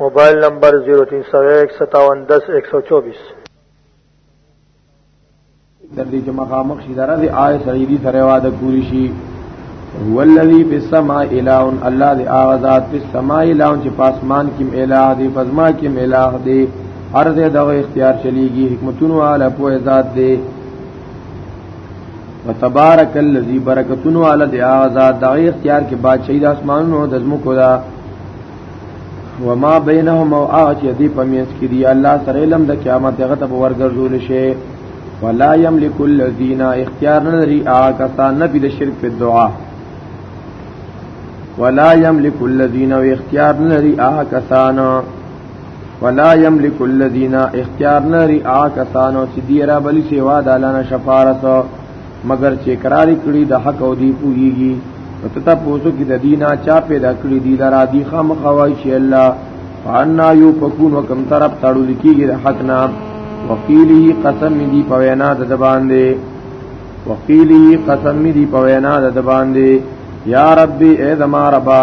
موبایل نمبر 03015710124 تر دې چې مخامخ شي درځي آی سعیدی سره واده کولی شي هو الذی فی السماء الہ الله دی آزاد فی السماء الہ چې پاسمان کې الہ دی پزما کې الہ دی هر دې دا اختیار چلیږي حکمتونو علی په ذات دی وتبارک الذی برکتونو علی دی آزاد دا اختیار کې بادشاہی د اسمانونو د زمکو دا وما بینهم او هغه چې دی په میس کې دی الله سره علم د قیامت هغه ته ورګرځول شي ولا یملک الذین اختیار نه لري هغه کسان نه د شرک په دعا ولا یملک الذین او اختیار نه لري هغه کسان ولا یملک الذین اختیار نه لري هغه کسان چې دی را بلی سیوا د الله نه شفاعت مگر چې اقرار کړي د حق او دی پوهیږي ته ته پوسو کې د دینا چا پیدا کړی دی لرا دی خام خوای شي الله فانا یو پکون وکم طرف تاړو لکیږي د حق نه وقیلی قسم دی په وینا د زبان دی وقیلی قسم دی په وینا د زبان دی یا ربی ای زما ربا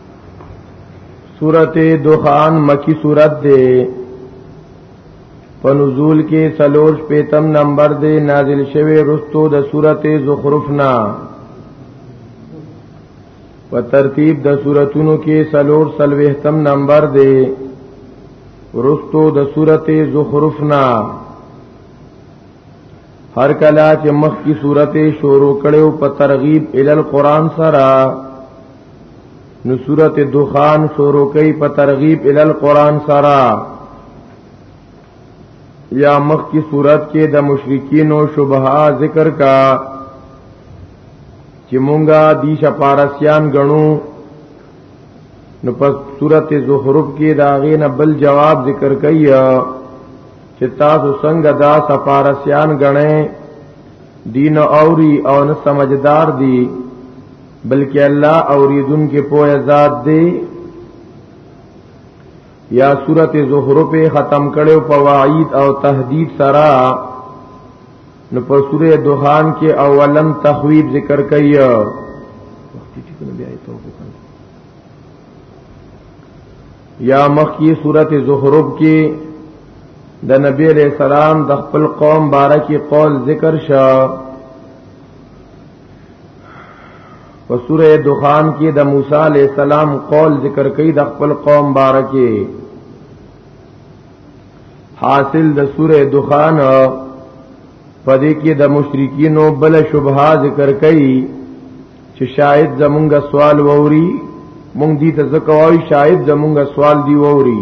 سورت دخان مکی سورت دے په نزول کې سلور شپیتم نمبر دے نازل شوی رستو د سورت زخرفنا په ترتیب د سورتونو کې سلور سلوهتم نمبر دے رستو د سورت زخرفنا هر کلا چې مخ کی سورت شروع کړو په ترغیب ال القران سره نو سورت دخان شروع کوي په ترغیب ال القران سره یا مخ کی صورت کې د مشرکین او شبهه ذکر کا چې مونږه دی شپارسیان غنو نو په صورت زخرف کې دا غینه بل جواب ذکر کوي چې تاسو څنګه دا سفارسیان غنئ دین اوري او نه سمجدار دي بلکې الله اوریدونکو په ذات دی یا سورته زهره په ختم کړو په وعید او تهدید سره نو په سوره دوخان کې اولم تخویب ذکر کړي یا مخکی سورته زهرب کې د نبی علیہ السلام د خپل قوم بارکی قول ذکر شاه په سوره دخان کې د موسی علی السلام قول ذکر کړي د خپل قوم بارکه حاصل د سوره دخان پدې کې د مشرکینو بل شبهه ذکر کړي چې شاید زمونږ سوال ووري مونږ دې ته ځکه وایي شاید زمونږ سوال دی ووري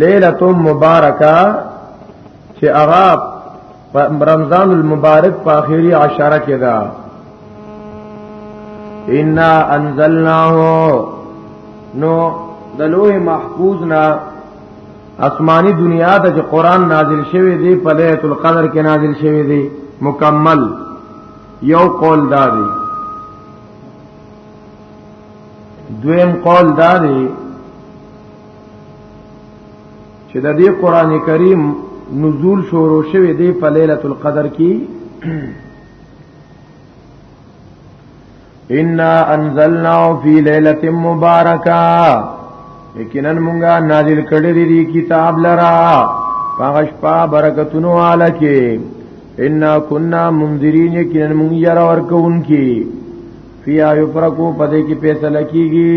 لیلۃ مبارکه چې هغه رمضان المبارک په اخیری عشره کې ده ان انزلناه نو د لوح محفوظ نا آسمانی دنیا ته چې قران نازل شوی دی په ليله القدر کې نازل شوی دی مکمل یو قول دا دی دویم قول دا دی چې د دې قران کریم نزول شروع شوه دی په ليله القدر کې ان انزلنا فی ليله مبارکه یقینا مونږه نازل کړی دی کتاب لرا پاغش پا برکتونو والا کې ان كنا منذرین یقینا مونږ یرا ورکون کې فی ایفرقو پدې کې فیصله کیږي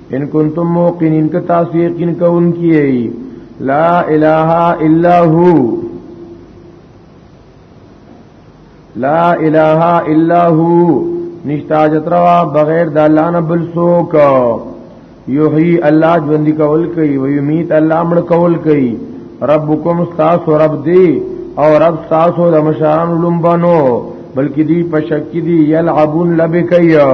ان کنتم موقنین که تاسو یقین کوونکی یې لا اله الا هو لا اله الا هو نشتا جتروا بغیر د الله نه بل څوک یحیی الله ژوند کول کوي و یمیت الله مړ کول کوي ربکم استاس رب دی او رب تاسو د مشران لومبنو بلکې دی پشک دی یلعبون لبکیا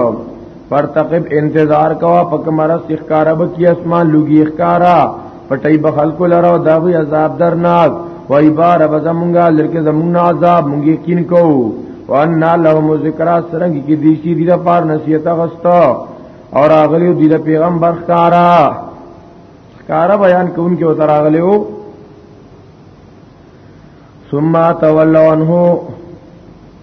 پرتقب انتظار کوا پک مرا سخکارا بکی اسمان لوگی اخکارا پټای بخلق لرا داوی عذاب درناک وای بار بزمونگا لرک زمون عذاب مونږ یقین کو وان لهم ذکر سرنګ کی دیشی دی پار نصیحت غستا اور اغلی دی پیغمبر خارا خارا بیان کون کې وتر اغلیو ثم تولوا عنه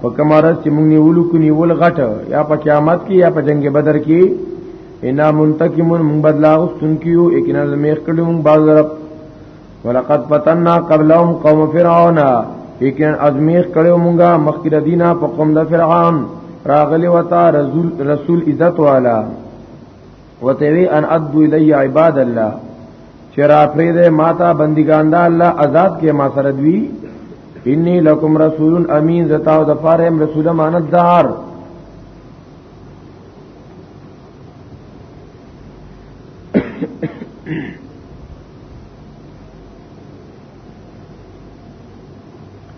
په کمارس چې مونږ نیولو کو نیول غټ یا په قیامت کې یا په جنگ بدر کې ان منتقمون مونږ بدلا اوستون کیو یقینا زمیخ کړو مونږ باز طرف ولقد فتنا قبلهم قوم فرعون یقینا ازمیخ کړو مونږه مخکې دینا په قوم د فرعون راغلی وتا رسول رسول عزت والا وتوی ان ادو الی عباد الله چرا پرید ماتا بندگان دا الله آزاد کې ما سره دوی انی لکم رسول امین زتا او د پاره رسول امانتدار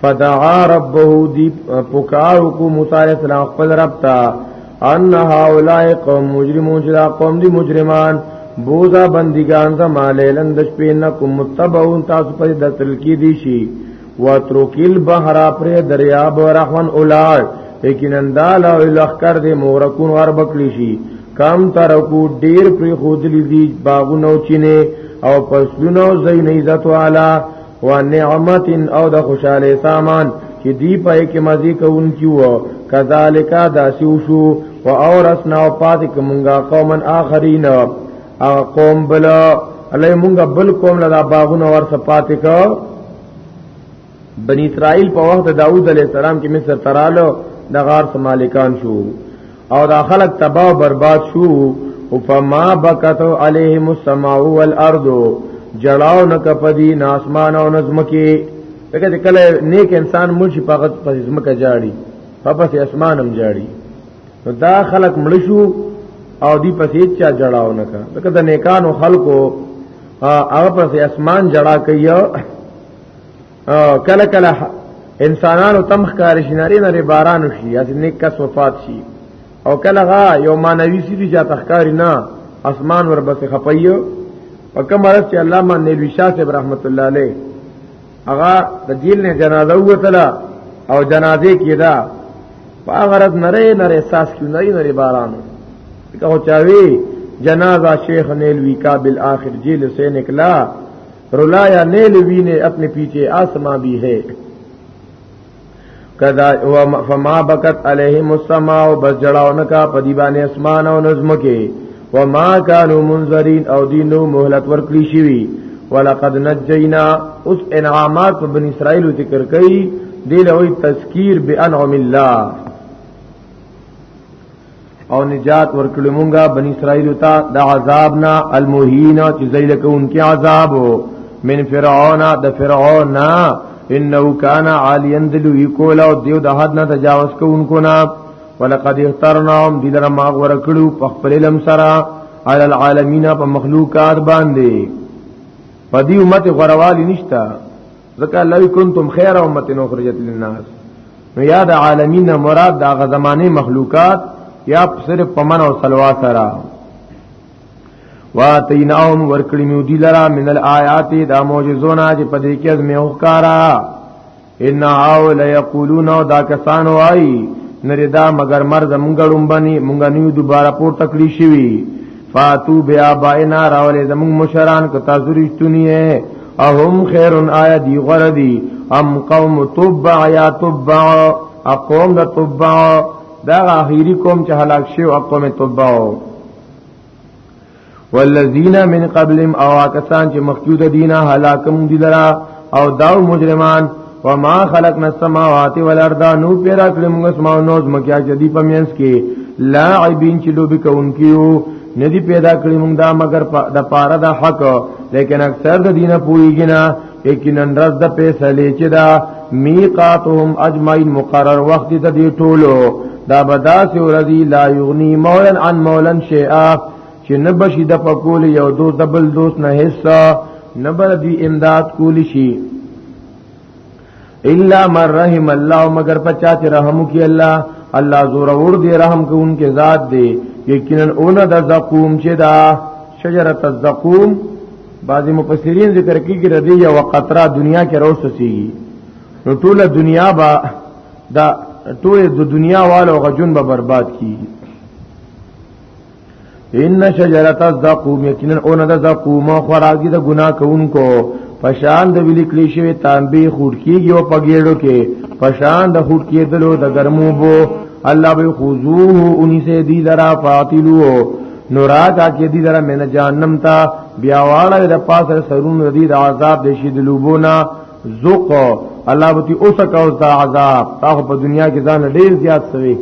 فدعا ربه دی پکارو کو متعال سلام خپل رب تا ان هؤلاء قوم مجرمون جدا قوم دی مجرمان بوزا بندگان زما لیلن د شپې نه کوم متبعون تاسو په د تلکی دی شي واتروکل بحر پر دریاب رحمن اولاد لیکن اندال او لخر دې مورکون ور بکلی شي کم ترکو ډیر پر خودلی دي باغونو چینه او پسونو زین عزت والا و نعمت او د خوشاله سامان چې دی په کې مزي کوونکی وو کذالک داسو شو و اورثنا او پات کومګه قومن اخرین او قوم بل الله مونږه بل قوم لدا باغونه ور سپات کو بنی اسرائیل په وخت داوود علیه السلام کې مصر ترالو د غار سمالکان شو او دا خلق تباہ و برباد شو او فما بکتو علیهم السماء والارض جړاو نک پدی ناسمان او نظمکی دغه کله نیک انسان مرشي پغت په زمکه جاړي په پس اسمانم جاړي نو دا خلق مړ شو او دی پسې چا جړاو نک دغه د نیکانو خلقو هغه پس اسمان جړا کوي کله کله انسانانو تمخ کار شي نری نری باران شي یا نیک کس وفات شي او کله غا یو مانوي سړي چې تخکاری نه اسمان ور بس خپایو په کوم ورځ چې علامه نیلوی شاه صاحب رحمت الله علیه هغه د جیل نه جنازه وتله او جنازه کیدا په هغه ورځ نری نری احساس کیو نری نری باران کہو چاوی جنازہ شیخ نیلوی کا بالآخر جیل سے نکلا رلایا نیل وینے اپنے پیچھے آسما بھی ہے کدا فما بکت علیہم السماء بس جڑاو نکا پدیبان اسمان او نظم کے وما كانوا منذرين او دینو مهلت ورکړي شوی ولقد نجینا اوس انعامات په بن اسرائیل ذکر کړي دی له تذکیر بانعم الله او نجات ورکړو مونږه بنی اسرائیل ته د عذاب نه المهین چې ذلیل کوونکی عذاب من فرعون د فرعون نه انه کان عالیا ذلوی کول او دیو د حد نه تجاوز کوونکو نه ولقد اخترناهم دلر ما غور کړو په خپل لم سره علی العالمین په مخلوقات باندې په دې امت غروالي نشتا ځکه لو کنتم خیر امه اخرجت للناس نو یا د عالمین مراد د هغه زمانه مخلوقات یا صرف پمن او سلوا سره واتیناهم ورکړی میو دی لرا من الآیات دا معجزونه چې په دې کې از مې وکارا ان او لا یقولون دا کسان وای نری دا مگر مر زمونږ لومبني مونږ نیو دوباره پور تکلی شوی فاتو بیا باینا راولې زمون مشران کو تاسو رښتونی اهم خیرن آیا دی غردی ام قوم تبع یا تبع اقوم د تبع دا اخیری قوم چې هلاک شو اقوم تبع والذین من قبلهم او کسان چې مخکود دینه هلاکم دي لرا او داو مجرمان وما خلقنا السماوات والارض نو پیرا کړم موږ اسماء نو زمکیا چې دی پمینس کې لاعبین چې لوب کوونکیو ندی پیدا کړی موږ دا مگر د پاره د حق لیکن اکثر د دینه پوریږي نه یقینا رز د فیصله چې دا میقاتهم اجمعین مقرر وخت د دې ټولو دا بداس ورزی لا یغنی مولا عن مولا شیئا چې نه بشي د پکول یو دو دبل دوست نه حصہ نه بر دی امداد کول شي الا من رحم الله مگر پچا چې رحم کی الله الله زور اور دی رحم کو ان کې ذات دی یقینا اون د زقوم چې دا شجره الزقوم بعضی مفسرین ذکر کوي چې ردی یو قطره دنیا کې روسته سیږي نو ټوله دنیا با دا ټوله د دنیا والو غجون به برباد کیږي ان شجرت الزقوم یقینا اون د زقوم خوراګي د ګناه کوونکو پشان د ویل کلی شوی تانبی خور کیږي او پګېړو کې پشان د خور کېدلو د ګرمو بو الله به خذوه ان سے دی لرا فاطلو نورا کا کې دی لرا من جهنم تا بیا واړه د پاسه سرون ردی د عذاب د شید لوبونا ذوق الله بتی اوسه کا اوس د عذاب تا په دنیا کې ځان ډیر زیات سوي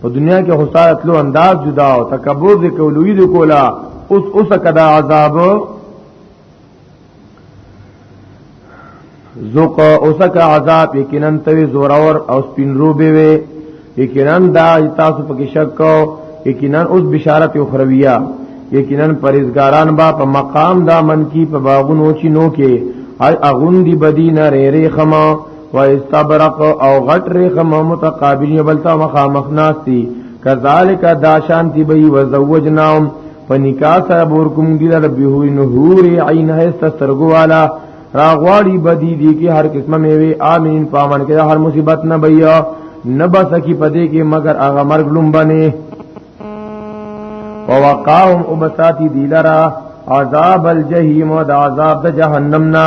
په دنیا کې حسارت لو انداز جدا او تکبر دې کولوی دې کولا اوس اوس کدا عذاب زوق اوس کا عذاب یقینا توی زورور او سپین روبه وي یقینا دا تاسو پکې شک کو یقینا اوس بشارت اخرویہ یقینا پرېزګاران با په مقام دا من کی په باغونو چینو کې اغوندی بدی نه رې رې خما و استبرق او غټ ریخ متقابل یو بلتا مخا مخناستی کذالک دا شانتی بی وزوجناهم فنکاح سره بور کوم دی له بهور نهور عین هست سترګو والا راغواړي بدی دی کی هر قسمه میوي امین پامن کې هر مصیبت نه بیا نه بس کی پدې کې مگر هغه مرګ لوم بنه ووقاهم ابساتی دیلرا عذاب الجحیم و دا عذاب دا جہنم نا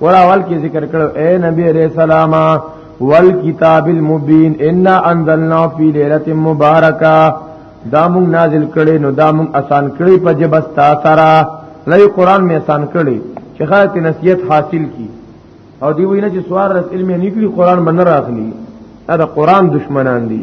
ور اول کې ذکر کړو اے نبی علیہ السلام والکتاب المبین انا انزلنا فی ليله مبارکه دا مون نازل کړي نو دا مون آسان کړي په جبستا سره لای قران می آسان کړي چې خاطر نصیحت حاصل کی او دی وینه چې سوار رس علم نه کړي قران باندې راغلي دا قران دشمنان دي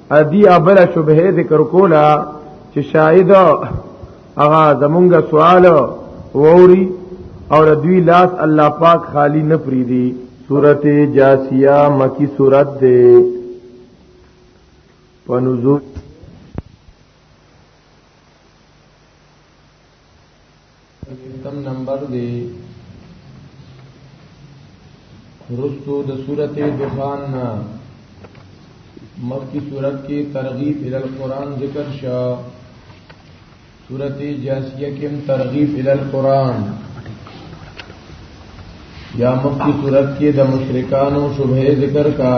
ادي ابل شبهه ذکر کولا چې شاهد هغه زمونږ سوال ووري او دوی لاس الله پاک خالی نه پریدي سورت جاسیه مکی سورت ده په نزول کم نمبر دی رستو د صورت دخان نا مکی صورت کی ترغیب الالقرآن ذکر شا صورت جاسیہ کم ترغیب الالقرآن یا مکی صورت کی د مشرکان و شبہ ذکر کا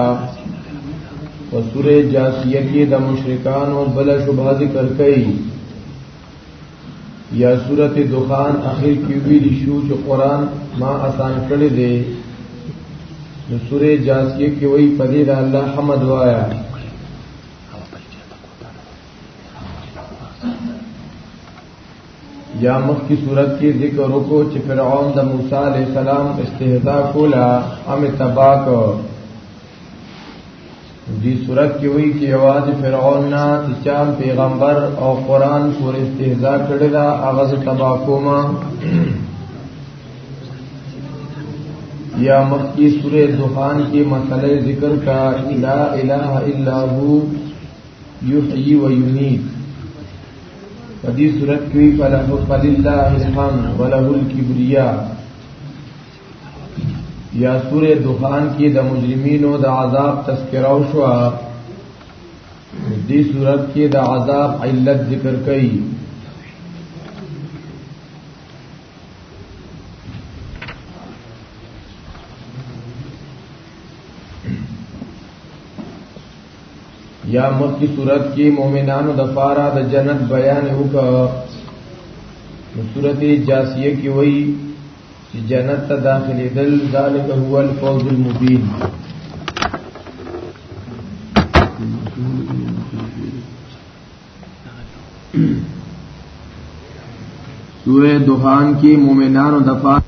و سور جاسیہ کی د مشرکان و بلا شبہ ذکر کئی یا سورت دخان اخر کی ویلی شو چې قرآن ما آسان کړی دی نو سورې جاسیه کې وایي په دې د الله حمد وایا یا مخ کی صورت کې ذکر وکړو چې فرعون د موسی علی السلام استهزاء کولا ام تباک دی صورت کې وایي چې یواز فرعون نه چې چام پیغمبر او قران پر استهزاء کړی دا هغه تبا کوما یا مکی سورې دخان کې مسله ذکر کا الا اله الا هو یحیی و یمیت په دې صورت کې فله فلله الحمد وله الکبریا یا سوره دخان کې د مجرمینو د عذاب تذکرہ او شو دې صورت کې د عذاب علت ذکر کړي یا مخ کی صورت کې مؤمنانو د فارا د جنت بیان وکړه صورت جاسیه کې وایي چې جنت ته داخلي دل ذالک هو الفوز المبین سورہ دخان کې مؤمنانو د پات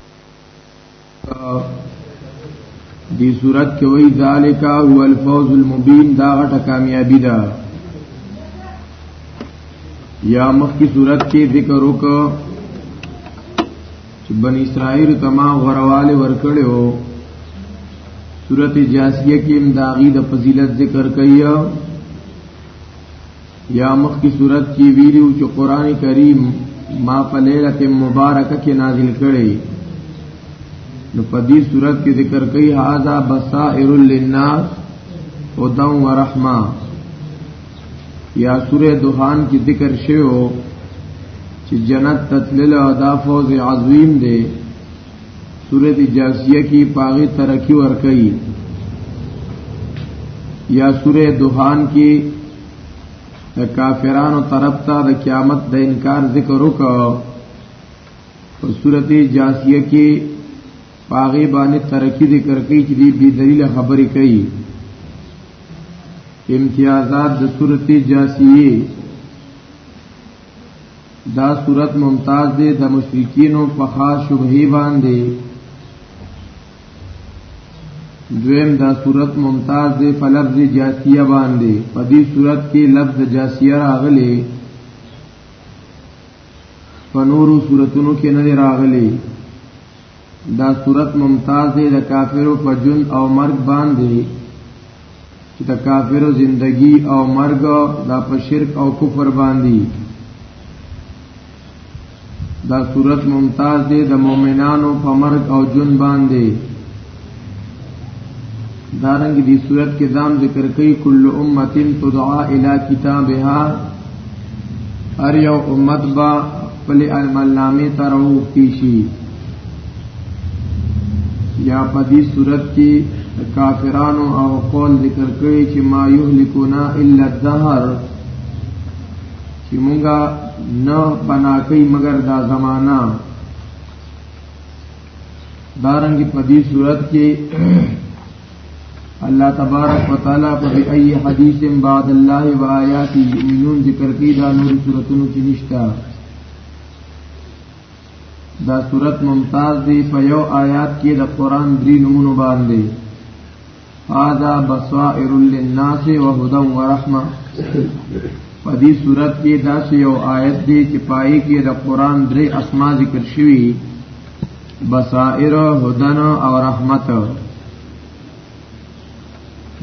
دی صورت کې وی ذالک هو الفوز المبین دا غټه کامیابی ده یا مخ کی صورت کې ذکر وکړه چې بنی اسرائیل تمام غرواله ورکړو سورت جاسیه کې امداغي د فضیلت ذکر کوي یا مخ کی صورت کې ویلو چې قران کریم ما په ليله مبارکه کې نازل کړي نو په دې صورت کې ذکر کوي هاذا بصائر للناس هدى ورحمه یا سوره دوحان کې ذکر شوی چې جنت تتلل او دا فوز عظیم دی سوره دی جاسیه کې پاغي ترقی ور کوي یا سوره دوحان کې د کافرانو طرف ته د قیامت د انکار ذکر وکړو په سورته جاسیه کې پاغي باندې ترقی ذکر کوي چې دی بی دلیل خبرې کوي امتیازات د صورت جاسیه دا صورت ممتاز دی د مشرکینو په خاص شبهه باندې دویم دا صورت ممتاز دی په لفظ جاسیه باندې په دې صورت کې لفظ جاسیه راغلی په نورو صورتونو کې نه راغلی دا صورت ممتاز دی د کافرو په جون او مرګ باندې چې د کافرو زندگی او مرګ دا په شرک او کفر باندې دا صورت ممتاز دی د مؤمنانو په مرګ او جون باندې دارنګ دی صورت کې دام ذکر کوي کل امه تدعا الى کتابها هر یو امت با خپل علامه ته راو پیشي یا په دې صورت کې کافرانو او قول ذکر کړي چې ما یهلکونا الا الدهر چې مونږه نه بنا کوي مگر دا زمانہ دارنګ په دې صورت کې الله تبارک وتعالى په ای حدیث بعد الله و آیات یؤمنون ذکر کې دا نور صورتونو کې نشتا دا صورت ممتاز دی په یو آیات کې د قران درې نمونه باندې هذا بصائر للناس وهدى ورحمه په دې صورت کې دا یو آیت دی چې پای کې د قران درې اسماء ذکر شوي بصائر هدن او رحمت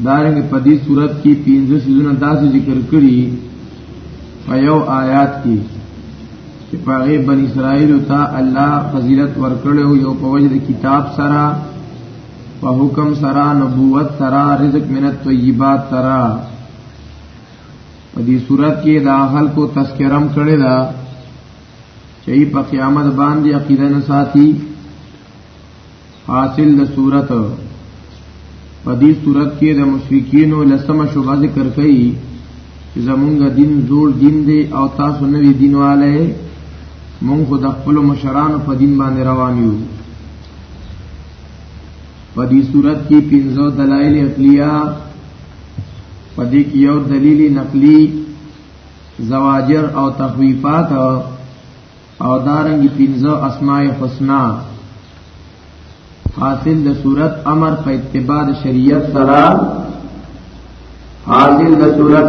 دارنګ په دې صورت کې پنځه سيزونه داسې ذکر کړي په یو آیات کې چې په هغه بن اسرائیل ته الله فضیلت ورکړو یو په وجه د کتاب سره په حکم سره نبوت سره رزق من الطيبات سره په دې صورت کې دا خلکو تذکرم کړی دا چې په قیامت باندې عقیده نه ساتي حاصل د صورت په دې صورت کې د مشرکین او لسمه شوبه ذکر کړي چې زمونږ دین جوړ دین دی او تاسو نوې دینواله مونږ خو د خپل مشرانو په دین باندې روان یو په دې صورت کې پنځه دلایل عقلیه په دې کې یو دلیل نقلی زواجر او تخویفات او دارنګ پنځه اسماء الحسنا حاصل د صورت امر په اتباع شریعت سره حاصل د صورت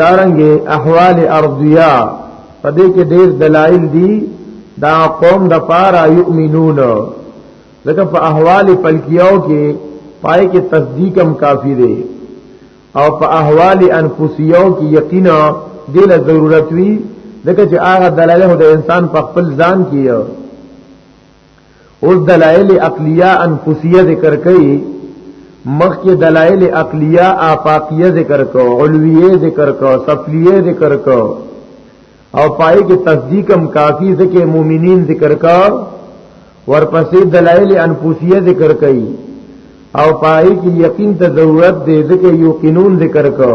دارنګ احوال ارضیه په دې کې ډېر دلایل دي دا قوم د پاره یؤمنون ځکه په احوال فلکیاو کې پای کې تصدیق هم کافی دی او په احوال انفسیاو کې یقینا دې له ضرورت وی ځکه چې هغه دلایل د انسان په خپل ځان کې اوس دلائل عقلیه انفسیه ذکر کړي مخکې دلائل عقلیه آفاقیه ذکر کو علویه ذکر کو سفلیه ذکر کو او پای کې تصدیق هم کافی ذکر مومنین ذکر کو ورپسې دلائل انفسیه ذکر کړي او پای کې یقین ته ضرورت دی ذکر یو قانون ذکر کو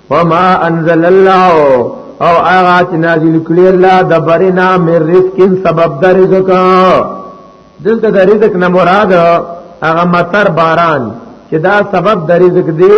وما انزل الله او هغه چې نازل کړی الله د برنا مې رزق سبب د رزق دلته د رزق نه مراد هغه مطر باران چې دا سبب د رزق دی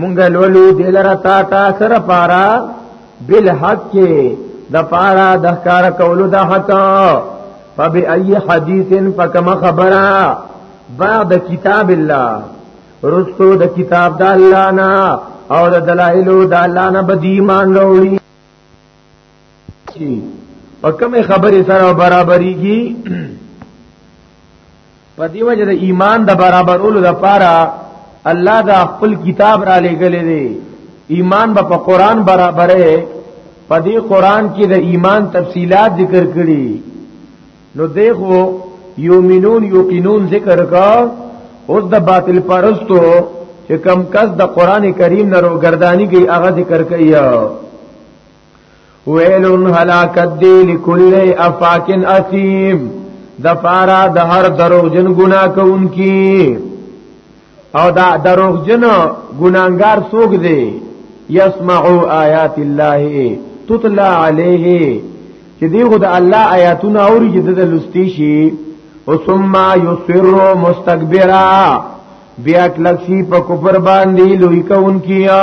مونږ لولو دلر تا تا سر پارا بالحق کې د پارا د کار کولو د حق فبی ای حدیث فکما خبره بعد کتاب الله رستو د کتاب د الله نه او د دلایلو د الله نه بدی مان وروړي شي په کومه خبره سره برابرېږي په دې وجه د ایمان د برابرولو لپاره الله دا خپل کتاب را لېګلې دی ایمان به په قران برابرې په دې قران کې د ایمان تفصيلات ذکر کړي نو دیکھو یومنون یقینون ذکر کا اوس د باطل پرستو چې کم کس د قران کریم نه روګردانی کوي هغه ذکر کوي ویلن هلاکت دی لکل افاکن اسیم د پارا د هر دروغجن ګنا کوونکی او دا دروغجن ګناګار څوک دی یسمعوا آیات الله تطلع علیه چې دی خو د الله آیاتونه اوري چې د لستی شي او ثم یصر مستكبرا بیا کلک شي په کفر باندې لوی کون کیا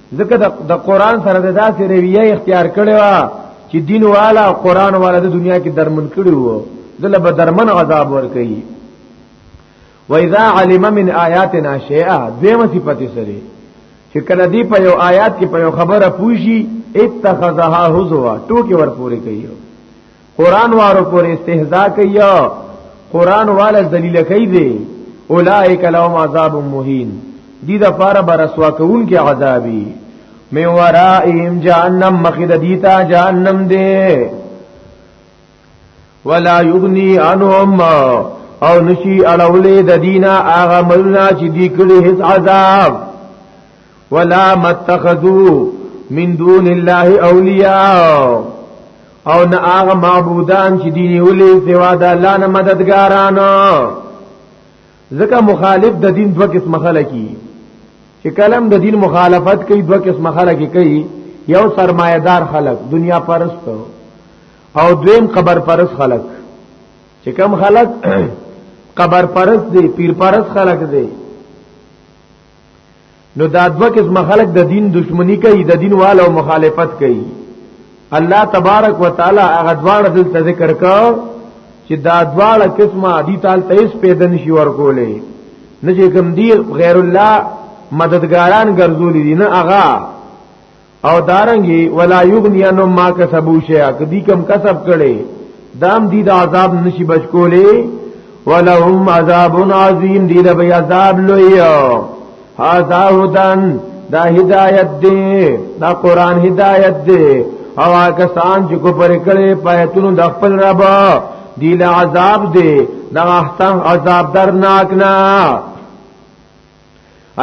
ځکه د قران سره د داسې رویه اختیار کړي وا چې دین والا او قران والا د دنیا کې درمن کړي وو دله به درمن عذاب ور کوي و اذا علم من آیاتنا شیئا دیمه صفته سره چې کله دی په یو آیات کې په یو خبره پوښي اتخذها هزوا ټوکی ور پورې کوي قران وارو پر استهزاء کوي قران والا ذلیل کوي دي اولائک لهم عذاب مهین دي د پاره برسوا کوونکې عذابي می ورائهم جهنم مخد دیتا جهنم دے ولا یغنی عنهم او نشی اړولې د دینا هغه ملنا چې دی کړي هیڅ عذاب ولا متخذو من دون الله اولیاء او نه هغه معبودان چې دین ولې سوا د الله نه مددګاران ځکه مخالف د دین دوه قسم خلک چې کلم د دین مخالفت کوي دوه قسم خلک کوي یو سرمایدار خلک دنیا پرست او دویم قبر پرست خلک چې کم خلک قبر پرست دي پیر پرست خلک دي نو دا دوه قسم خلق د دین دشمنی کوي د دین والو مخالفت کوي الله تبارک وتعالى هغه دواړه دلته ذکر کا چې دا دواړه قسمه دي تال ته اس پیدا نشي ورکولې نه چې کوم دی غیر الله مددګاران ګرځولې دي نه هغه او دارنګي ولا یغنی انم ما کسبو شیا کدی کم کسب کړي دام دی د عذاب نشي بچ کولې ولهم عذاب عظیم دی له عذاب لوی هاذا هدن دا هدایت دی دا قران هدایت دی او کسان چې کو پر کړي پاتونو د خپل رب دی له عذاب دی دا احسان عذاب درناک نه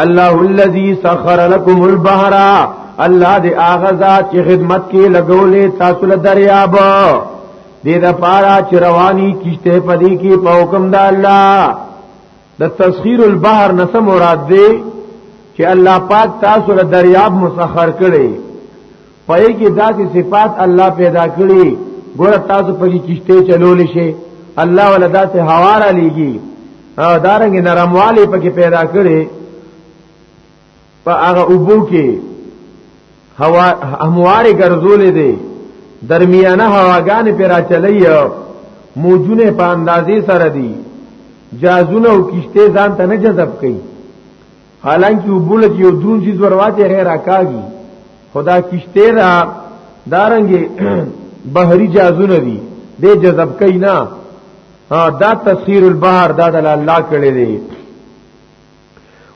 الله الذي سخر لكم البحر الله دې هغه ذات چې خدمت کې لګولې تاسو له دریاب دې د پارا چې رواني کیشته پدې کې په حکم د الله د تسخير البحر نس مراد دې چې الله پاک تاسو له دریاب مسخر کړي پای کې داسې صفات الله پیدا کړی ګور تاسو په کې کشته چلول شي الله ولا داسې هوا را لېږي او دارنګ نرموالی په کې پیدا کړی په هغه اوبو کې هوا همواره ګرځولې دي درمیانه هواګانې پر چلی موجونه په اندازې سره دي جازونه او کشته ځان ته نه جذب کوي حالانکه وبول چې یو درون چیز ورواته غیر راکاږي خدا کشته دا دارنګي بحری جازونه دي د جذب کینا دا تسخير البحر دا د الله کړي دي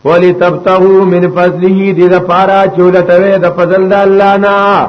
ولی تبتغو من فضله دې د پارا چولټوي د فضل د الله نه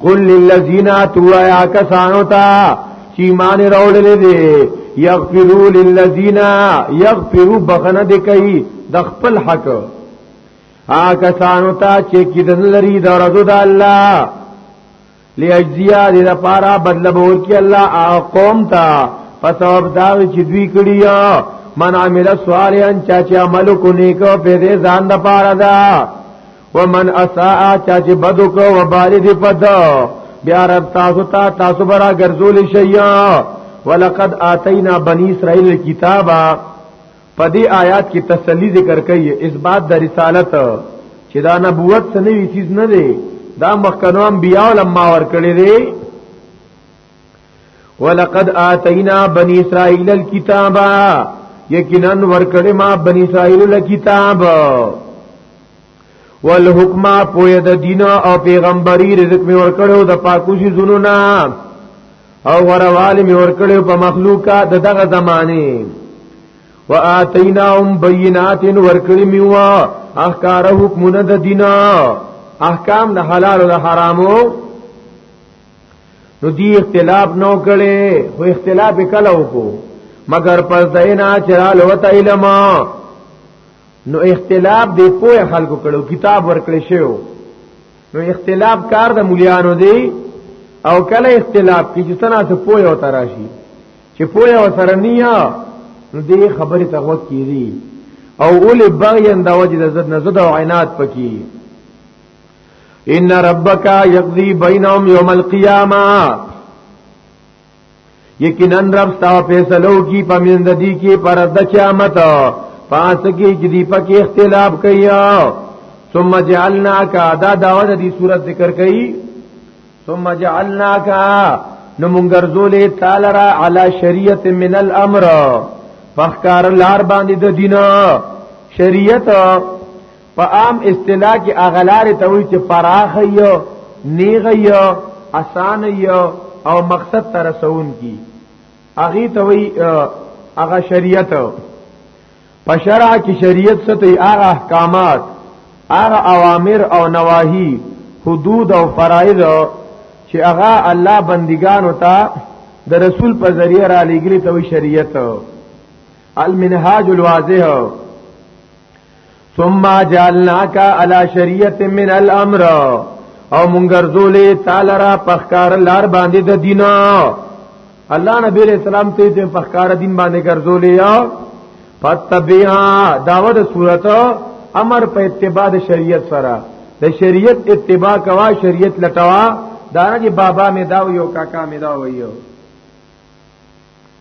قل للذین اتوا یا کسانو تا چی مان راوړل دي یغفروا للذین یغفروا بخنه دي کوي د خپل حق آ کسانو تا چې کیدن لري د رضا د الله لیجزیا دې لپاره بدل بور کې الله او قوم تا پسوب دا چې دوی کړی من عمل صالحا چا چې عمل کو نیکو په دې ځان د پاره ده ومن اساء چا چې بدو کو و بارد پد بیا رب تاسو ته تاسو برا ګرځول شیا ولقد اتینا بنی اسرائیل کتابا پدې آیات کې تسلی ذکر کړي اثبات د رسالت چې دا نبوت سنوي چیز نه دی دا مخکنو انبیاء لما ور کړی دی ولقد آتینا بنی اسرائیل الكتاب یقینا ورکړې ما بنی اسرائیل له کتاب والحکم پوی د دین او پیغمبري رزق می ورکړو د پاکوشي زونو نه او غروالی می ورکړو په مخلوقه د دغه زمانه وآتیناهم بینات ورکړی میوا احکار حکمونه د دینا احکام د حلال او د حرامو نو دی اختلاف نو کړي خو اختلاف کله وکړو مگر پس دینا چرال وتا علم نو اختلاف دی په خلکو کړو کتاب ورکړي شو نو اختلاف کار د مليانو دی او کله اختلاف کی چې سنا ته پوي او تراشي چې پوي او ترنیا نو دی خبره ته وخت کیږي او اول بغیان د وجه د زد نه زد او عنایت پکې ان ربک یقضی بینهم یوم القیامه یقینا رب ستا فیصلو کی پمیند دی کی پر د قیامت پاس کی جدی پک اختلاف کیا ثم جعلنا کا دا داوود دی صورت ذکر کئ ثم جعلنا کا نو مونږ ګرځولې تعالی را علی شریعت من الامر فخکار لار باندې د دینه شریعت په عام اصطلاح کې اغلار ته وی چې پراخ یو نیغ یو اسان یو او مقصد ته رسون کی اغي ته وی اغه شریعت په شرع کې شریعت ستې اغه احکامات اغه اوامر او نواهی حدود او فرایض چې اغه الله بندگانو ته د رسول په ذریعہ را لګلی ته شریعت المنهاج الواضح ثم جعلناک علی شریعت من الامر او مونږر زولې تعالی را پخکار لار باندې د دین الله نبی علیہ السلام ته دې پخکار دین باندې ګرځولې یا فتبعا داوه د صورت امر په اتباع د شریعت سره د شریعت اتباع کوا شریعت لټوا دارنګ بابا می دا یو کاکا می دا ویو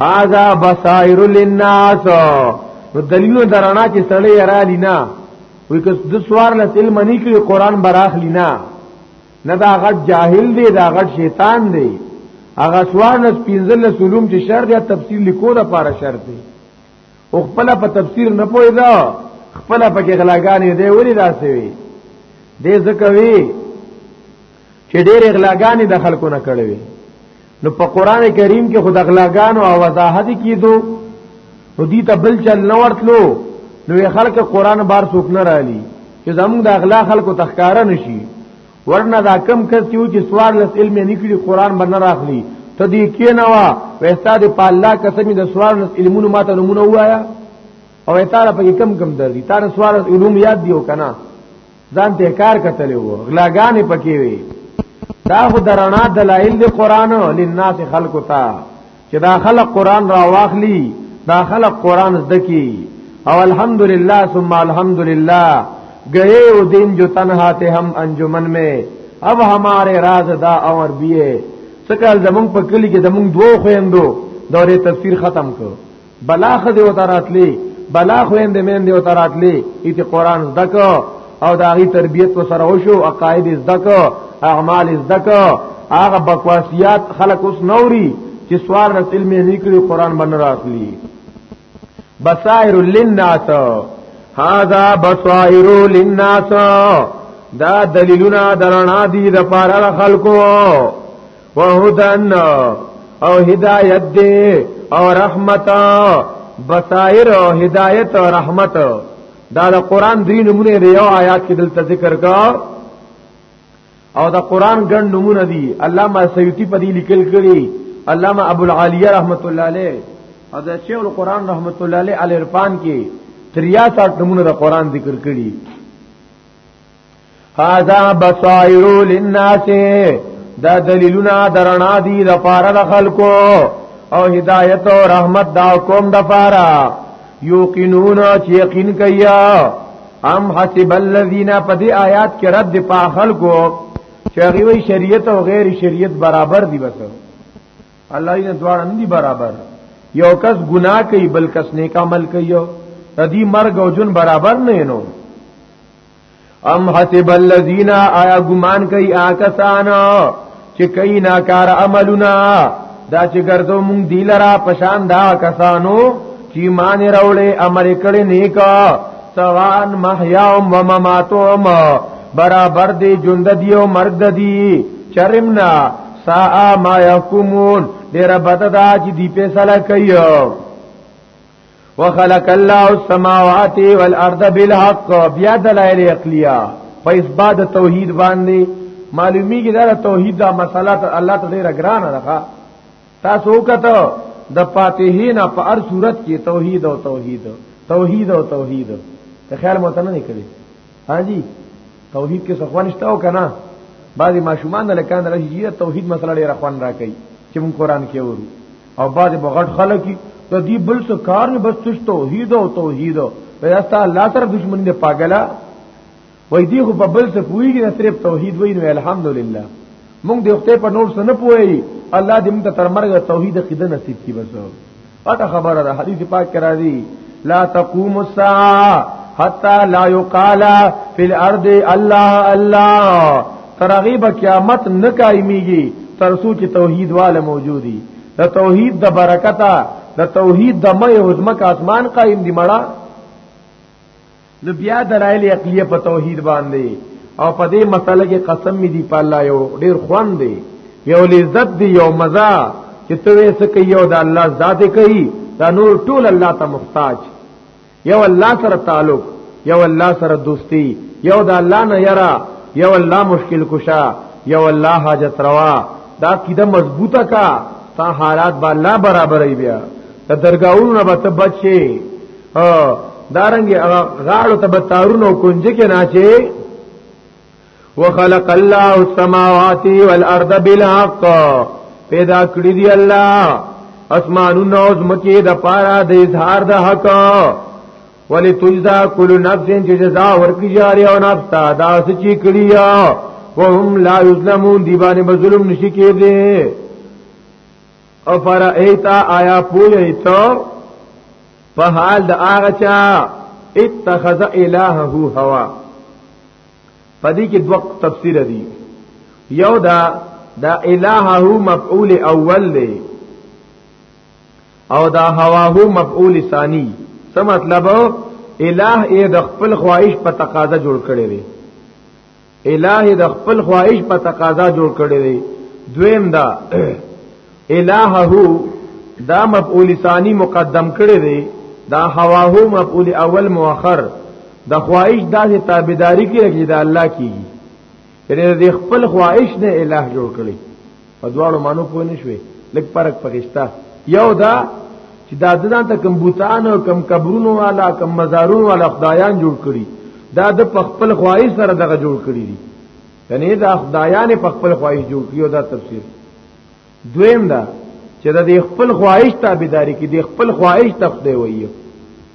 هاذا بصائر للناس نو دلیلو درنا چې سړی را لینا وی که د سوار له علم نه کې قران براخ لینا نه دا غټ جاهل دی دا غټ شیطان دی هغه سوار له پینځل سلوم چې شر دی تفصیل لیکو دا پاره شر دی او خپل په تفسیر نه پوي دا خپل په کې غلاګانې دی ولې داسې وي دې زکوي چې ډېر اغلاګانې د خلکو نه کړې وي نو په قران کریم کې خود اغلاګانو او وضاحت کیدو نو دي ته بل چل نه ورتلو نو خلک قران بار څوک نه رالي چې زموږ د اغلا خلکو تخکاره نشي ورنه دا کم کس یو چې سوار لس علم نه کړي قران باندې راخلي ته دې کې نه وا وستا دې په الله قسم دې سوار لس علمونو ماته نمونه وایا او تعالی په کم کم درځي تعالی سوار علوم یاد دیو کنه ځان ته کار کتلې وو غلاګانې پکې وي دا خو درنا دلایل دی قران للناس خلق تا چې دا خلق قران را واخلي دا خلق قران زده کی او الحمدلله ثم الحمدلله گئے وہ دن جو تنہا تھے ہم انجمن میں اب ہمارے راز دا اور بیے سکل زمنگ پکلی کے زمنگ دو خویندو دور تفسیر ختم کرو بلا خو دی وته راتلی بلا خو اند مین دی وته راتلی ایت قران زده کو او دا غي تربيت وسره وشو عقاید زده کو اعمال زده کو هغه بکواسیات خلق اوس نوري چې سوار رس علم نه کړی قران باندې راتلی بصائر للناس هذا بصائر للناس دا دلیلونه درنا دي د پاره خلکو وهدن او هدایت دی او رحمت بصائر او هدایت او رحمت دا د قران درې نمونه دی یو آیات کې دلته ذکر کا او دا قران ګڼ نمونه دي علامه سیوطی په دې لیکل کړي علامه ابو العالیه رحمت الله علیه او دا شیخ القران رحمت الله علیه الرفان کې 63 نمونه د قران ذکر کړي هاذا بصائر للناس دا دلیلونه درنا دي د پاره د خلکو او هدایت او رحمت دا قوم د پاره یوقنون چې یقین کوي ام حسب الذین پدې آیات کې رد دی په خلکو چې غوي شریعت او غیر شریعت برابر دی بس الله یې دواړه نه دي برابر یو کس ګناه کوي بل کس نیک عمل کوي ردی مرګ او جون برابر نه نو ام حسب الذین آیا ګمان کوي آکسان چې کوي ناکار عملونه دا چې ګرځو مونږ دی لرا پشان دا کسانو چې مان راولې امر کړي نیکا سوان محیاهم و مماتهم برابر دی ژوند دی او مرګ دی چرمنا سا ما يحكمون ډیر بد دا چې دی فیصله کوي وخلق الله السماوات والارض بالحق بیا دلائل عقلیه په اثبات توحید باندې معلومیږي دا توحید دا مسله ته الله ته ډیره ګرانه ده تاسو وکړه د فاتحین په هر صورت کې توحید او توحید توحید او توحید ته خیال مو ته نه کړی ها جی توحید کې څه خوانشته او کنه بعضی ماشومان د لکان راشي توحید مسله ډیره خوان راکړي چې مون قران کې ورو او بعد بغټ خلک د دې بل څه کار نه بس تش توحید او توحید یا تا الله سره دشمن دې پاګلا وای دی خو په بل څه پویږي نه صرف توحید وای نو الحمدلله مونږ د خپل په نور څه نه پوي الله دې موږ ته تر مرګ توحید عقیده نصیب کړي بس پته خبره ده حدیث پاک کرا دی لا تقوم الساعه حتا لا یقال فی الارض الله الله تر هغه به قیامت نه قائميږي تر څو چې توحید واله موجودي د توحید د برکته د توحید د مې حزمک آسمان قائم دی مړه نو بیا دلایل عقلیه په توحید باندې او په دې مسله کې قسم می دی په الله یو ډیر خوان دی یو لذت دی یو مزه چې ته یې څه کوي او د الله ذات کوي دا نور ټول الله ته محتاج یو الله سره تعلق یو الله سره دوستی یو د الله نه یرا یو الله مشکل کشا یو الله حاجت روا دا کیده مضبوطه کا تا حالات با الله برابرې بیا ته درگاہونو نه بت بچي دارنګ غاړو ته بتارونو کنج کې ناچي وخلق الله السماوات والارض بالحق پیدا کړی دی الله اسمانونو او زمکه د پاره د اظهار د حق ولی تجزا کل نفس چې جزا ورکی جاری او نفس تا دا سچی کړیا وهم لا یظلمون دی باندې مظلوم نشی کېږي او فرایتا آیا پویتا په حال د هغه چا اتخذ الهه هوا پدې کې دوه تفسیر دي یو دا دا الہه مفعول اول دی او دا هواه مفعول ثانی څه مطلب الہ یې د خپل خواهش په تقاضا جوړ کړی دی الہ د خپل خواهش په تقاضا جوړ کړی دی دویم دا الہه دا مفعول ثانی مقدم کړی دی دا هواه مفعول اول مؤخر د خواهش داسې تابعداري کې چې د الله کیږي یعنی د خپل خواهش نه الہ جوړ کړي په دواړو مانو پوه نه شوي لکه فرق پکشتا یو دا چې دا ځان ته کم بوتان او کم قبرونو والا کم مزارونو والا خدایان جوړ کړي دا د خپل خواهش سره دغه جوړ کړي دي یعنی دا خدایان په خپل خواهش جوړ کړي او دا تفسیر دویم دا چې د خپل خواهش تابعداري کې د خپل خواهش تخته وایي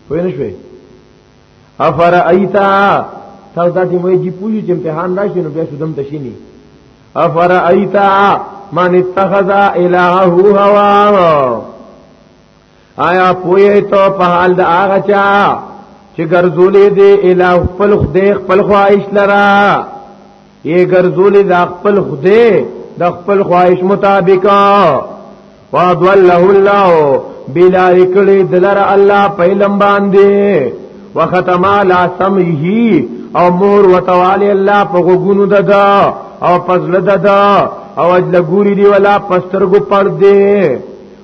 خو نه شوي افر ایتا تاسو دا چې مې جی پوجي چې امتحان راشي نو بیا شودم تشینی افر ایتا من اتخذ الهه هوا آیا پوهه ته په حال د هغه چا چې ګرځولې دې الہ خپل خدای خپل خواهش لرا یې ګرځولې د خپل خدای د خپل خواهش مطابق واضله الله بلا کړي دلر الله په لم باندې وختم علی سمعه او مور وتوالی الله په غوګونو ددا او پزله ددا او اجل ګوري دی ولا پسترګو پړ دې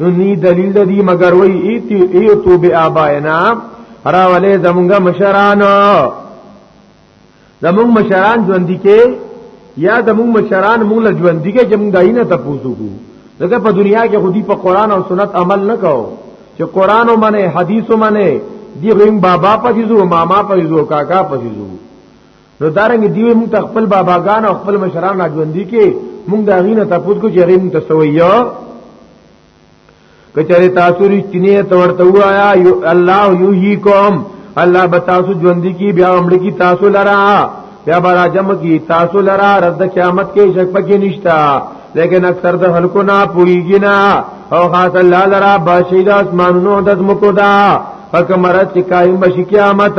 نو نی دلیل دی مگر وی ایتی ایتو بی آبائنا راولی زمونگا مشرانو زمونگ مشران جوندی که یا زمونگ مشران مونگ لجوندی که جمونگ دایی نه تپوسو کو دکه په دنیا کې خودی په قران او سنت عمل نه کو چې قران او منه حدیث او منه دی غیم بابا پسې زو ماما پسې زو کاکا پسې زو نو دارنګ دی موږ ته خپل باباګان او خپل مشران راځوندي کې موږ دا غینه تاسو کو چې غیم ته سویا کچره تاسو رښتینی تورته وایا الله یحییکم الله به تاسو ژوندۍ کی بیا عمر کی تاسو لرا بیا برا جمع کی تاسو لرا رد قیامت کې شک پکې نشتا لیکن اکثر د خلکو نه پویږي نه او خاص الله لرا بشید اسمانونو د زمکو دا فکمرت چې قائم بشي قیامت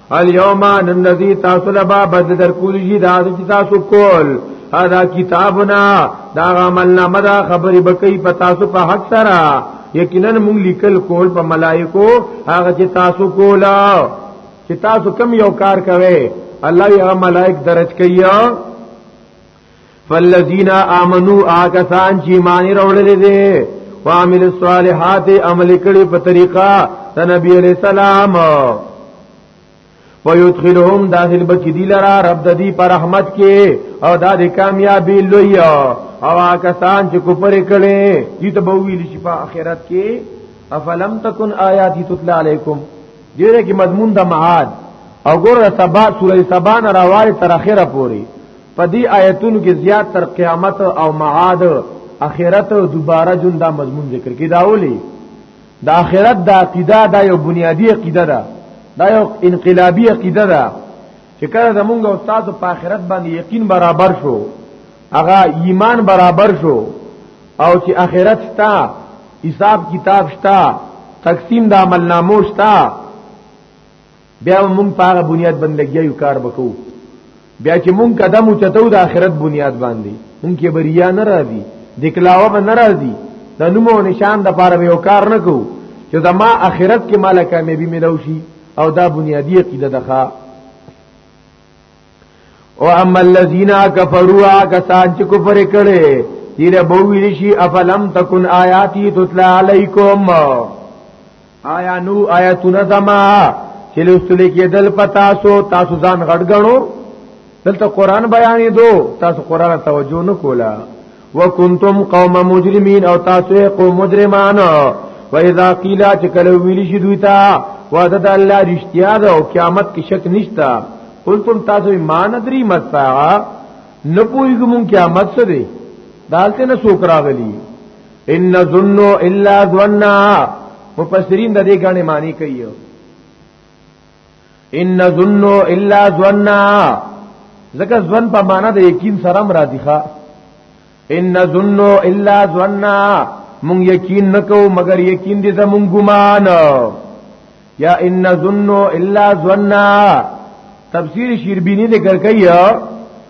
الیوم ننذی تاسو لبا بد در کول شي دا چې تاسو کول دا کتابنا دا عمل نامه دا خبرې بکې په تاسو په حق سره یقینا مونږ لیکل کول په ملائکو هغه چې تاسو کولا چې تاسو کم یو کار کوي الله یې ملائک درج کوي فالذین آمنو آکسان چی مانی روڑلی دی وعمل الصالحات عمل کړي په طریقه د نبی علی السلام ويدخلهم داخل بچی دی لرا رب د دې پر رحمت کې او دا د کامیابی لوی او کسان چې کوپر کړي دې ته به ویل شي په آخرت کې افلم تکن آیاتی تتلا علیکم دیره کې مضمون د معاد او ګوره سبا سورې سبا نه راوړې تر اخره پوري په دې آیتونو کې زیات تر قیامت او معاد اخرت او دوباره جون دا مضمون ذکر کې دا ولي د اخرت د عقیده دا یو بنیادی عقیده ده دا یو انقلابی عقیده ده چې کله زمونږ استاد په آخرت باندې یقین برابر شو هغه ایمان برابر شو او چې آخرت شتا حساب کتاب شتا تقسیم د عمل نامو شتا بیا مونږ په هغه بنیاد بندګیو کار وکړو بیا چې مونږ قدم چتو د آخرت بنیاد باندې مونږ کې بریا نه راځي دکلاوه به نه راځي د نوم او نشان د پاره به کار نه کوو چې دا ما آخرت کې مال کامیابی ملو شي او دا بنیادی عقیده ده او اما الذين كفروا کسان چې کفر کړي دیر بوویل شي افلم تکن آیاتی تتلا علیکم آیا نو آیاتنا زما چې لوستل کېدل پتا سو تاسو ځان غړګړو دلته قران بیانې دو تاسو قران توجه نه کولا وکنتم قوم مجرمین او تاسو قوم مجرمان و اذا قیل چې کله ویل شي دوی ته وعده د الله رښتیا ده او قیامت کې شک نشتا قلتم تاسو ایمان درې مسا نه پوهیږم قیامت څه دی دالته نه سوک راغلی ان ظنوا الا ظننا مفسرین د دې غاڼې معنی کوي ان ظن الا ظننا زکه ظن په معنا د یقین سره مرادی ښا ان ظن الا ظننا مونږ یقین نکو مگر یقین دې زمونږ ګمان یا ان ظن الا ظننا تفسیر شیربینی ذکر کیا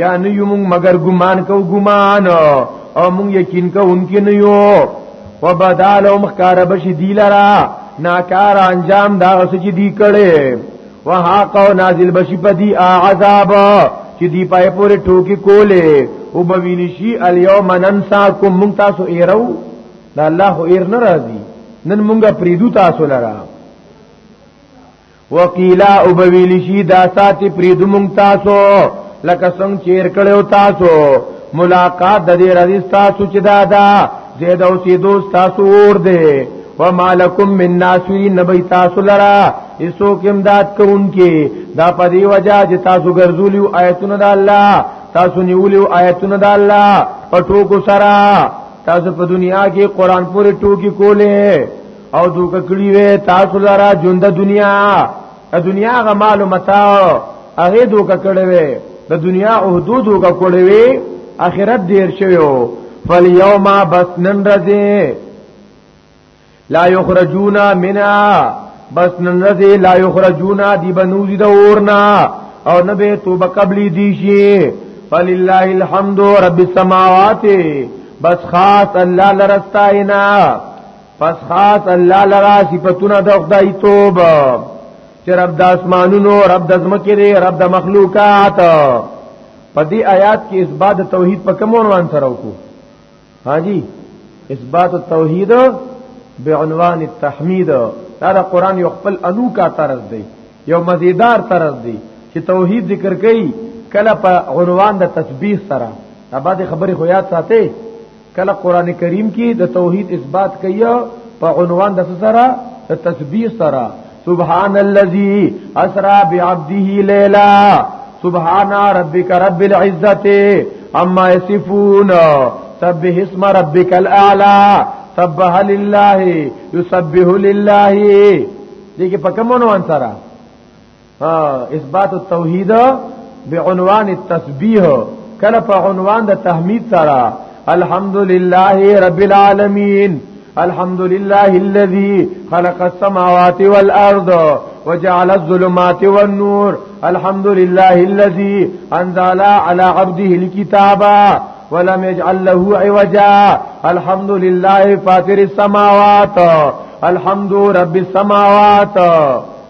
یا نه یو مونږ مگر ګمان کو ګمان او مونږ یقین کوونکې نه یو وبدالو مخکار بشي دی لرا ناکار انجام دا اوس چې دی کړي وهاقو نازل بشي په دی عذاب چې دی پای پورې ټوکی کولې او بوینشی الیوم ننساکم مونږ تاسو ایرو دا الله ایر ناراضي نن مونږه پریدو تاسو لرا وقیلا او بویل شي دا ساتي پرید مونږ تاسو لکه څنګه چیر کړو تاسو ملاقات د دې رضی تاسو چې دا دا زید او سی دوست تاسو ور دي ومالکم من ناسوی نبی تاسو لرا اسو کم داد کونکی دا پدی وجہ چې تاسو ګرځولیو آیتونه د الله تاسو نیولیو آیتونه د الله پټو کو سرا تاسو په دنیا کې قران پورې ټوکی کولې او دوک کړی وې تاسو لرا ژوند د دنیا د دنیا غ مال او متاع هغه دوک کړی وې د دنیا او حدود دوک کړی وې اخرت دیر شویو فالیوم بس نن رزه لا یخرجون منا بس نن رزه لا یخرجون دی بنوزی د اورنا او نبه توبه قبلی دی شي فلله الحمد رب السماوات بس خاص الله لرستاینا پس خاص الله لرا صفاتونه د خدای توب چې رب د اسمانونو رب د زمکه دی رب د مخلوقات په دې آیات کې اثبات توحید په کوم عنوان سره وکړو حاجی اثبات التوحید بعنوان التحمید دا د قران یو خپل انوکا طرز دی یو مزیدار طرز دی چې توحید ذکر کړي کله په عنوان د تسبیح سره دا بعد خبره خو یاد ساتي کله قران کریم کې د توحید اثبات کوي په عنوان د سره د تسبیح سره سبحان الذي اسرا بعبده ليلا سبحان ربك رب العزه اما يصفون سبح اسم ربك الاعلى سبح لله يسبح لله دې کې په کوم عنوان سره ها اثبات التوحید بعنوان التسبیح کله په عنوان د تحمید سره الحمدلله رب العالمین الحمد لله الذي خلق السماوات والأرض وجعل الظلمات والنور الحمد لله الذي أنزل على عبده الكتاب ولم يجعل له عوجا الحمد لله فاتر السماوات الحمد رب السماوات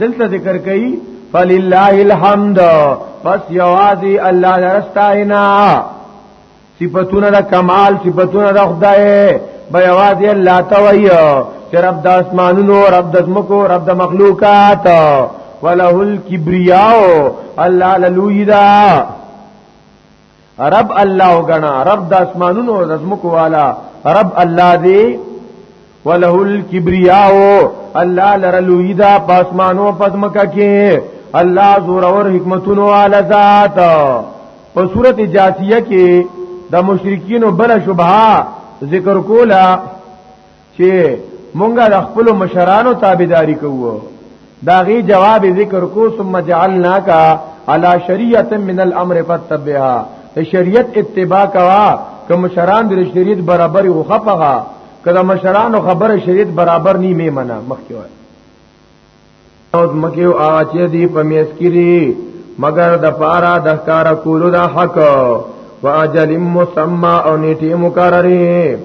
دلته ذکر کوي فلله الحمد پس یوازي الله درستاینا صفاتونه د کمال صفاتونه د خدای به یوازي الله توي چې رب د اسمانونو رب د زمکو رب د مخلوقات وله الكبرياء الله للوی دا رب الله وګنا رب د اسمانونو او د زمکو والا رب الله دی وله الكبرياء الله لرلوی دا پاسمانو پزمکه کې الله زور اور حکمتونو والا ذات په صورت جاسیه کې د مشرکین بل شبهه ذکر کولا چې مونږه د خپل مشرانو تابعداري کوو دا غي جواب ذکر کو ثم جعلناک علی شریعت من الامر فتبعها شریعت اتباع کوا که مشران د شریعت برابر او خپغه کله مشرانو خبره شریعت برابر نی می منه مخکې وای او مکه او اچې دی په میس کړي مگر د پارا د کار کولو د حق واجل مسمى او نیټه مقرره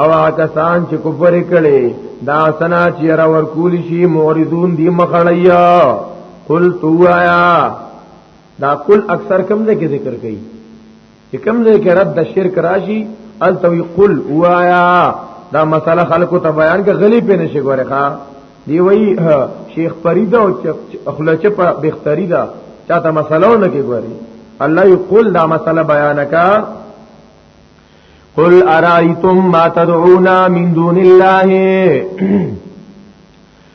او کسان چې کفر کړي دا سنا چې را ور کول شي موردون دی مخړیا قل تو آیا دا کل اکثر کم ذکر کوي چې کوم ځای کې رد د شرک راشي ال تو قل وایا دا مسله خلکو ته بیان کې غلی په نشي ګوره ښا دی وی شیخ فرید او اخلاچ په بختری دا چاته مسله نه کې ګوري الله یقول دا مسله بیان کا قل ارایتم ما تدعون من دون الله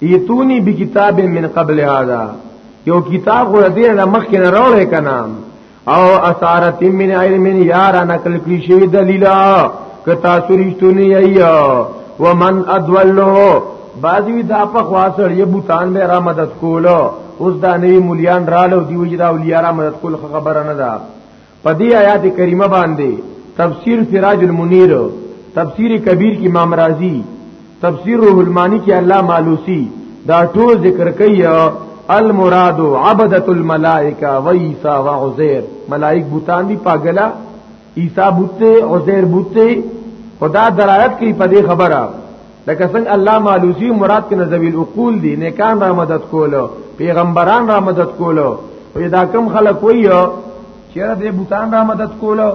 ایتونی بکتاب من قبل هذا یو کتاب غو دې نه مخ کې نه راوړې کنا او اثارت من علم یار نقل کړی شوی دلیلا کتا سریشتونی ایا ومن ادولو بازی دا په خواصړ یې بوتان به را مدد کولو اوس دا نوی مليان رالو دی وجدا اولیاء را مدد کول خبره نه ده په دې آیات کریمه باندې تفسیر سراج المنیر تفسیر کبیر کی امام رازی تفسیر روح المانی کی الله مالوسی دا ټول ذکر کوي المراد عبدت الملائکه و عیسی و عزیر ملائک بوتان دی پاگلا عیسی بوته عزیر بوته خدا درایت کوي په دې خبره لکه څنګه الله مالوسی مراد کې نزویل عقول دي نیکان را مدد کولو پیغمبران را مدد کولو او دا کم خلک وایو چې را دې بوتان را مدد کولو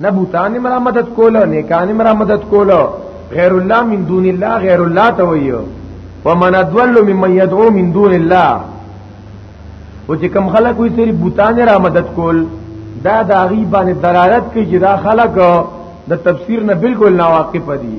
نه بوتان مرا مدد کولو نیکان مرا مدد کولو غیر الله من دون الله غیر الله ته وایو ومن ادول ممن يدعو من دون الله او چې کم خلک وي سری بوتان را مدد کول دا د غیبانه دلالت کوي چې دا خلک د تفسیر نه بالکل ناواقف دي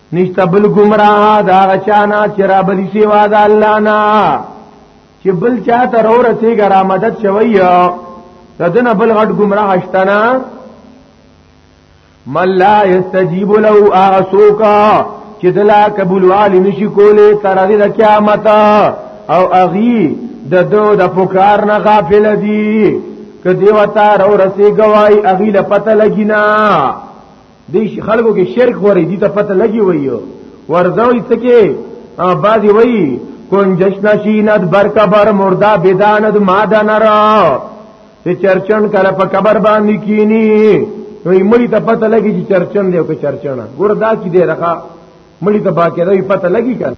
نشته بل گمراه دا غچانا چې را بلی سیوا د الله نه چې بل چاته رو رسیږي را مدد شوی ددنه بل غټ گمراه اشتنا من لا یستجیب له اغسوکا چې دلا قبول والی نشي کوله تر دې د قیامت او اغي د دو د پکار نه غافل دي کدی وتا رو رسی گواہی اغي لپته لګینا دی خلکو کې شرک غوري دي ته پته لګي وایو ورځوي څه کې بعضی وایي کنجش نشیند بر کبر مردا بداند ماده نرا چې چرچن کله په کبر باندې کینی نو مړی ته پته لګي چې چرچن دی او که چرچنه ګور دا چې دی رخه مړی ته باکې دی پته لګي کنه